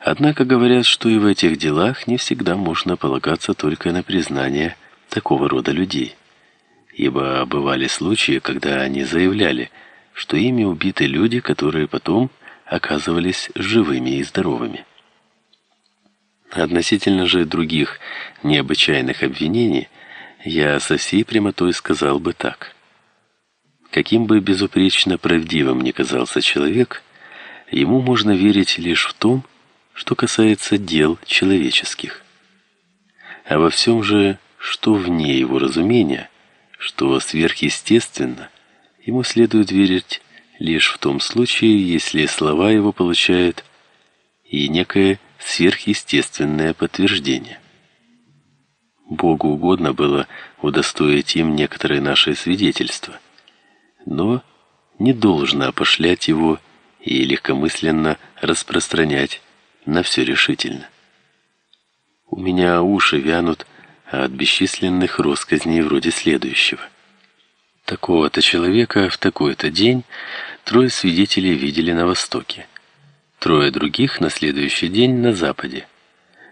Однако говорят, что и в этих делах не всегда можно полагаться только на признание такого рода людей. Ибо бывали случаи, когда они заявляли, что ими убиты люди, которые потом оказывались живыми и здоровыми. Относительно же других необычайных обвинений, я со всей прямотой сказал бы так. Каким бы безупречно правдивым ни казался человек, ему можно верить лишь в том, что касается дел человеческих. А во всем же, что вне его разумения, что сверхъестественно, ему следует верить лишь в том случае, если слова его получают и некое сверхъестественное подтверждение. Богу угодно было удостоить им некоторые наши свидетельства, но не должно опошлять его и легкомысленно распространять на все решительно. У меня уши вянут от бесчисленных россказней вроде следующего. Такого-то человека в такой-то день трое свидетелей видели на востоке, трое других на следующий день на западе,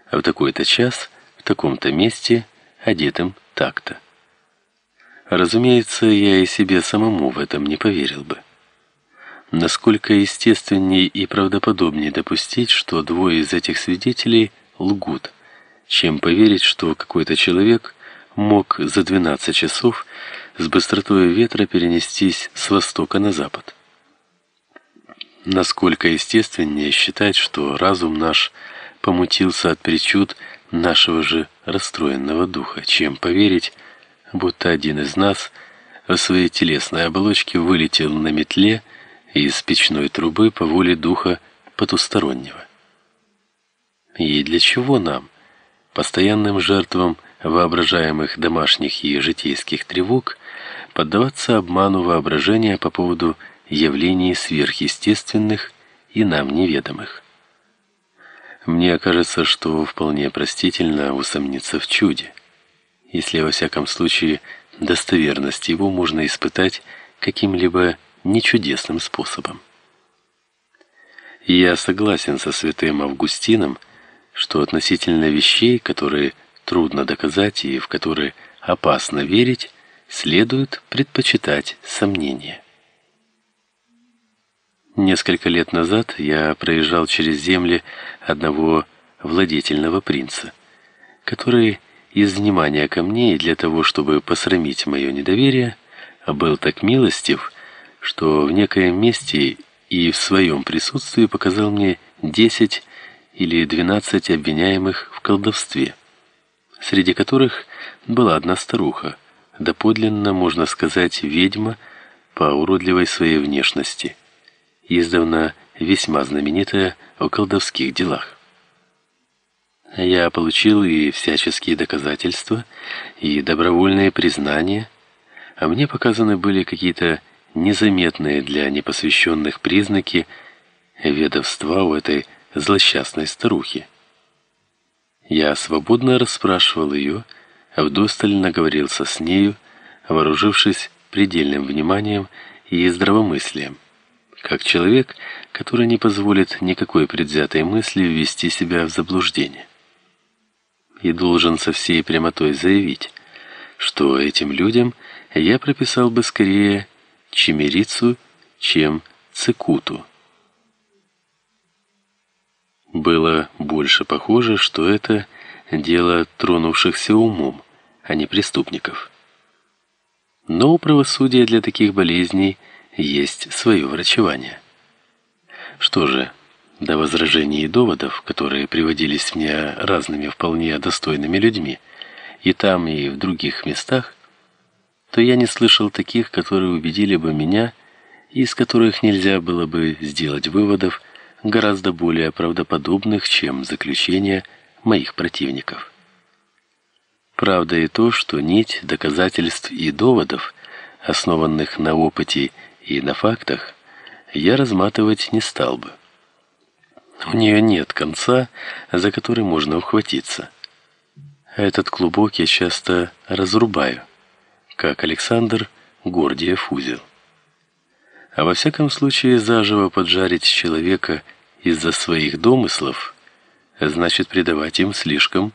а в такой-то час в таком-то месте одетым так-то. Разумеется, я и себе самому в этом не поверил бы. Насколько естественнее и правдоподобнее допустить, что двое из этих свидетелей лгут, чем поверить, что какой-то человек мог за 12 часов с быстротой ветра перенестись с востока на запад. Насколько естественнее считать, что разум наш помутился от причуд нашего же расстроенного духа, чем поверить, будто один из нас в своей телесной оболочке вылетел на метле из печной трубы по воле духа потустороннего. И для чего нам, постоянным жертвам воображаемых домашних и житейских тревог, поддаваться обману воображения по поводу явлений сверхъестественных и нам неведомых? Мне кажется, что вполне простительно усомниться в чуде, если во всяком случае достоверность его можно испытать каким-либо нечудесным способом. Я согласен со святым Августином, что относительно вещей, которые трудно доказать и в которые опасно верить, следует предпочитать сомнения. Несколько лет назад я проезжал через земли одного владетельного принца, который из внимания ко мне и для того, чтобы посрамить мое недоверие, был так милостив, что в некоем месте и в своем присутствии показал мне 10 или 12 обвиняемых в колдовстве, среди которых была одна старуха, доподлинно, можно сказать, ведьма по уродливой своей внешности, издавна весьма знаменитая о колдовских делах. Я получил и всяческие доказательства, и добровольные признания, а мне показаны были какие-то незаметные для непосвященных признаки ведовства у этой злосчастной старухи. Я свободно расспрашивал ее, вдосталь наговорился с нею, вооружившись предельным вниманием и здравомыслием, как человек, который не позволит никакой предвзятой мысли ввести себя в заблуждение. И должен со всей прямотой заявить, что этим людям я прописал бы скорее чимерицу, чем цикуту. Было больше похоже, что это дело тронувшихся умом, а не преступников. Но у правосудия для таких болезней есть свое врачевание. Что же, до возражений и доводов, которые приводились мне разными вполне достойными людьми, и там, и в других местах, то я не слышал таких, которые убедили бы меня, и из которых нельзя было бы сделать выводов гораздо более правдоподобных, чем заключения моих противников. Правда и то, что нить доказательств и доводов, основанных на опыте и на фактах, я разматывать не стал бы. У нее нет конца, за который можно ухватиться. Этот клубок я часто разрубаю как Александр Гордиев узел. А во всяком случае заживо поджарить человека из-за своих домыслов значит придавать им слишком